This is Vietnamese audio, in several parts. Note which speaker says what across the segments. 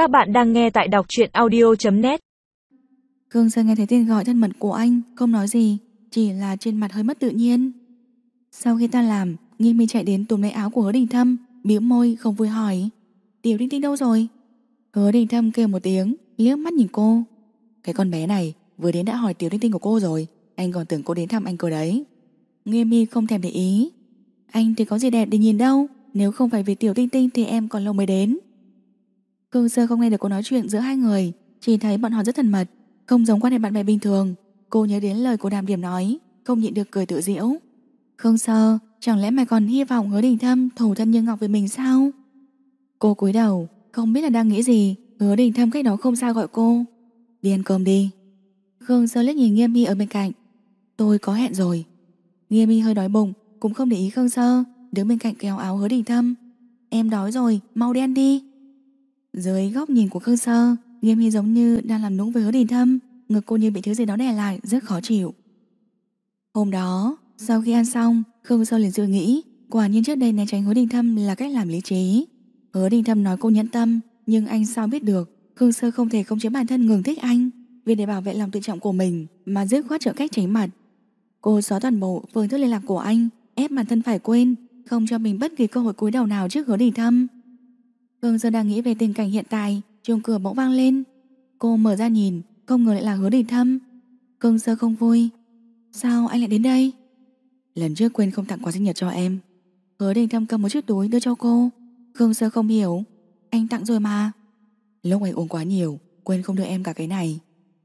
Speaker 1: Các bạn đang nghe tại đọc truyện audio.net
Speaker 2: Khương Sơn nghe thấy tên gọi thân mật của anh, Không nói gì, Chỉ là trên mặt hơi mất tự nhiên. Sau khi ta làm Nghiêm mi chạy đến túm lấy áo của hứa đình thâm Biểu môi, không vui hỏi, Tiểu đinh Tinh đâu rồi? Hứa đình thâm kêu một tiếng, liếc mắt nhìn cô. Cái con bé này, vừa đến đã hỏi Tiểu đinh Tinh của cô rồi, Anh còn tưởng cô đến thăm anh cơ đấy. Nghiêm mi không thèm để ý. Anh thì có gì đẹp để nhìn đâu, Nếu không phải vì Tiểu Tinh Tinh thì em còn lâu mới đến. Cương Sơ không nghe được cô nói chuyện giữa hai người Chỉ thấy bọn họ rất thân mật Không giống quan hệ bạn bè bình thường. Cô nhớ đến lời của đàm điểm nói Không nhịn được cười tự giễu. Cương Sơ chẳng lẽ mày còn hy vọng hứa đình thâm Thủ thân như ngọc với mình sao? Cô cúi đầu Không biết là đang nghĩ gì Hứa đình thâm cách đó không sao gọi cô. Đi ăn cơm đi. Khương Sơ liếc nhìn Nghiêm My ở bên cạnh. Tôi có hẹn rồi. Nghiêm My hơi đói bụng Cũng không để ý Khương Sơ Đứng bên cạnh kéo áo hứa đình thâm. Em đói rồi, mau đi ăn đi dưới góc nhìn của Khương Sơ, Nghiêm Hy giống như đang làm nũng với hứa đình thâm, Ngực cô như bị thứ gì đó đè lại, Rất khó chịu. Hôm đó, sau khi ăn xong, Khương Sơ liền suy nghĩ, Quả nhiên trước đây né tránh hứa đình thâm là cách làm lý trí. Hứa đình thâm nói cô nhẫn tâm, Nhưng anh sao biết được, Khương Sơ không thể không chế bản thân ngừng thích anh, Vì để bảo vệ lòng tự trọng của mình Mà dứt khoát trở cách tránh mặt. Cô xóa toàn bộ phương thức liên lạc của anh, Ép bản thân phải quên, Không cho mình bất kỳ cơ hội cúi đầu nào trước hứa đình thâm. Hương Sơn đang nghĩ về tình cảnh hiện tại, chuông cửa bỗng vang lên. Cô mở ra nhìn, Không ngờ lại là hứa đình thâm. Cương sơ không vui. Sao anh lại đến đây? Lần trước quên không tặng quà sinh nhật cho em. Hứa đình thâm cầm một chiếc túi đưa cho cô. Khương sơ không hiểu. Anh tặng rồi mà. Lúc anh uống quá nhiều, Quên không đưa em cả cái này.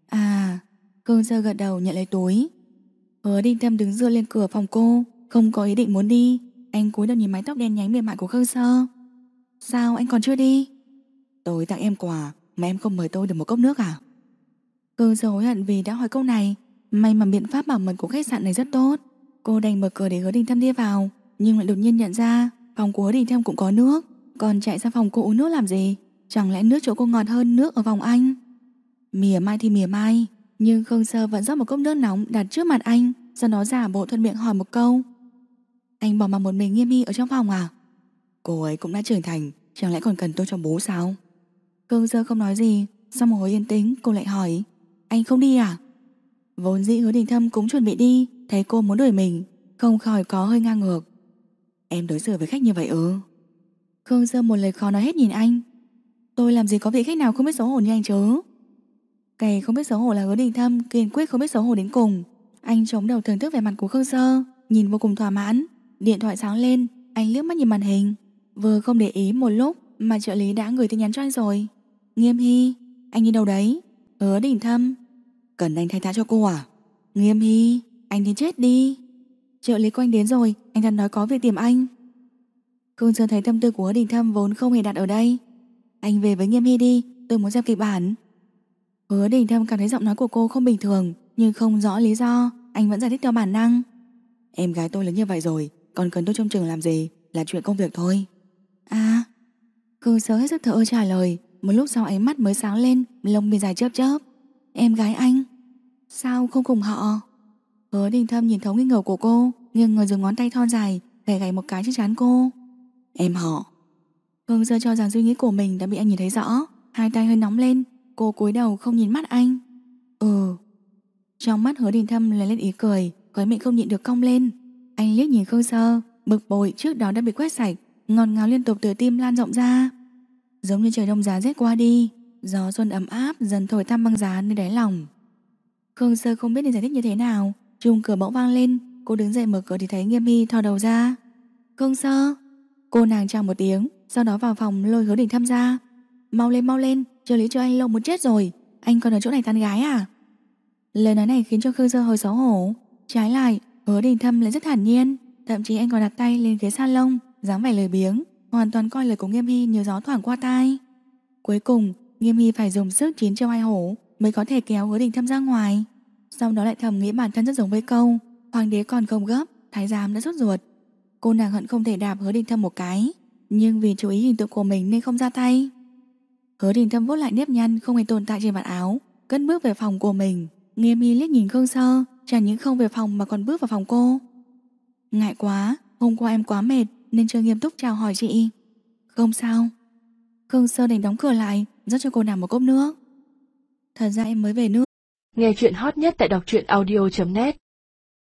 Speaker 2: À Khương sơ gật đầu nhận lấy túi. Hứa đình thâm đứng dựa lên cửa phòng cô, Không có ý định muốn đi. Anh cúi đầu nhìn mái tóc đen nhánh mềm mại của Khương sơ. Sao anh còn chưa đi? Tôi tặng em quà Mà em không mời tôi được một cốc nước à? Cơ hối hận vì đã hỏi câu này. May mà biện pháp bảo mật của khách sạn này rất tốt. Cô đành mở cửa để hứa đình thâm đi vào Nhưng lại đột nhiên nhận ra Phòng của hứa đình thâm cũng có nước. Còn chạy ra phòng cô uống nước làm gì? Chẳng lẽ nước chỗ cô ngọt hơn nước ở phòng anh? Mỉa mai thì mỉa mai Nhưng Khương Sơ vẫn rót một cốc nước nóng đặt trước mặt anh Sau đó giả bộ thuận miệng hỏi một câu. Anh bỏ mặc một mình nghiêm y ở trong phòng à? Cô ấy cũng đã trưởng thành Chẳng lẽ còn cần tôi cho bố sao? Cương sơ không nói gì, Sau một hồi yên tĩnh, cô lại hỏi, Anh không đi à? Vốn dĩ hứa đình thâm cũng chuẩn bị đi, Thấy cô muốn đuổi mình, Không khỏi có hơi ngang ngược. Em đối xử với khách như vậy ư? Khương Sơ một lời khó nói hết nhìn anh. Tôi làm gì có vị khách nào không biết xấu hổ như anh chứ? Cày không biết xấu hổ là hứa đình thâm, Kiên quyết không biết xấu hổ đến cùng. Anh chống đầu thưởng thức vẻ mặt của Khương Sơ, Nhìn vô cùng thỏa mãn. Điện thoại sáng lên, Anh liếc mắt nhìn màn hình. Vừa không để ý một lúc Mà trợ lý đã gửi tin nhắn cho anh rồi. Nghiêm Hy Anh đi đâu đấy? Hứa đỉnh thâm. Cần anh thay tá cho cô à? Nghiêm Hy Anh đi chết đi. Trợ lý của anh đến rồi Anh ta nói có việc tìm anh. Khương Sơn thấy tâm tư của hứa đình thâm vốn không hề đặt ở đây. Anh về với Nghiêm Hy đi Tôi muốn xem kịch bản. Hứa đình thâm cảm thấy giọng nói của cô không bình thường Nhưng không rõ lý do Anh vẫn giải thích theo bản năng. Em gái tôi lớn như vậy rồi Còn cần tôi trông chừng làm gì Là chuyện công việc thôi À Khương sớ hết sức thở trả lời. Một lúc sau ánh mắt mới sáng lên, Lông mi dài chớp chớp. Em gái anh, Sao không cùng họ? Hứa đình thâm nhìn thấu nghi ngờ của cô Nhưng người dùng ngón tay thon dài để gảy một cái trên trán cô. Em họ. Khương sơ cho rằng suy nghĩ của mình đã bị anh nhìn thấy rõ. Hai tay hơi nóng lên, Cô cúi đầu không nhìn mắt anh. Ừ. Trong mắt hứa đình thâm lấy lên ý cười Khói miệng không nhịn được cong lên. Anh liếc nhìn Khương sơ, Bực bội trước đó đã bị quét sạch ngọt ngào liên tục từ tim lan rộng ra. Giống như trời đông giá rét qua đi, gió xuân ấm áp dần thổi thăm băng giá nơi đáy lòng. Khương Sơ không biết nên giải thích như thế nào, chuông cửa bỗng vang lên, cô đứng dậy mở cửa thì thấy Nghiêm hi thò đầu ra. Khương Sơ, cô nàng chào một tiếng, sau đó vào phòng lôi hứa đình tham gia. Mau lên mau lên, trợ lý cho anh lâu muốn chết rồi, anh còn ở chỗ này tán gái à? Lời nói này khiến cho Khương Sơ hơi xấu hổ. Trái lại, hứa đình thâm lại rất thản nhiên, thậm chí anh còn đặt tay lên ghế salon, dáng vẻ lời biếng, hoàn toàn coi lời của Nghiêm Hy như gió thoảng qua tai. Cuối cùng, Nghiêm Hy phải dùng sức chín châu hai hổ mới có thể kéo hứa đình thâm ra ngoài. Sau đó lại thầm nghĩ bản thân rất giống với câu Hoàng đế còn không gấp, thái giám đã rút ruột. Cô nàng hận không thể đạp hứa đình thâm một cái, nhưng vì chú ý hình tượng của mình nên không ra tay. Hứa đình thâm vốt lại nếp nhăn không hề tồn tại trên vạt áo, cất bước về phòng của mình. Nghiêm Hy liếc nhìn Khương Sơ, chẳng những không về phòng mà còn bước vào phòng cô. Ngại quá, hôm qua em quá mệt, nên chưa nghiêm túc chào hỏi chị Không sao Khương Sơ đành đóng cửa lại, rót cho cô nàng một cốc nước. Thật ra em mới về nước.
Speaker 1: Nghe chuyện hot nhất tại đọc truyện audio.net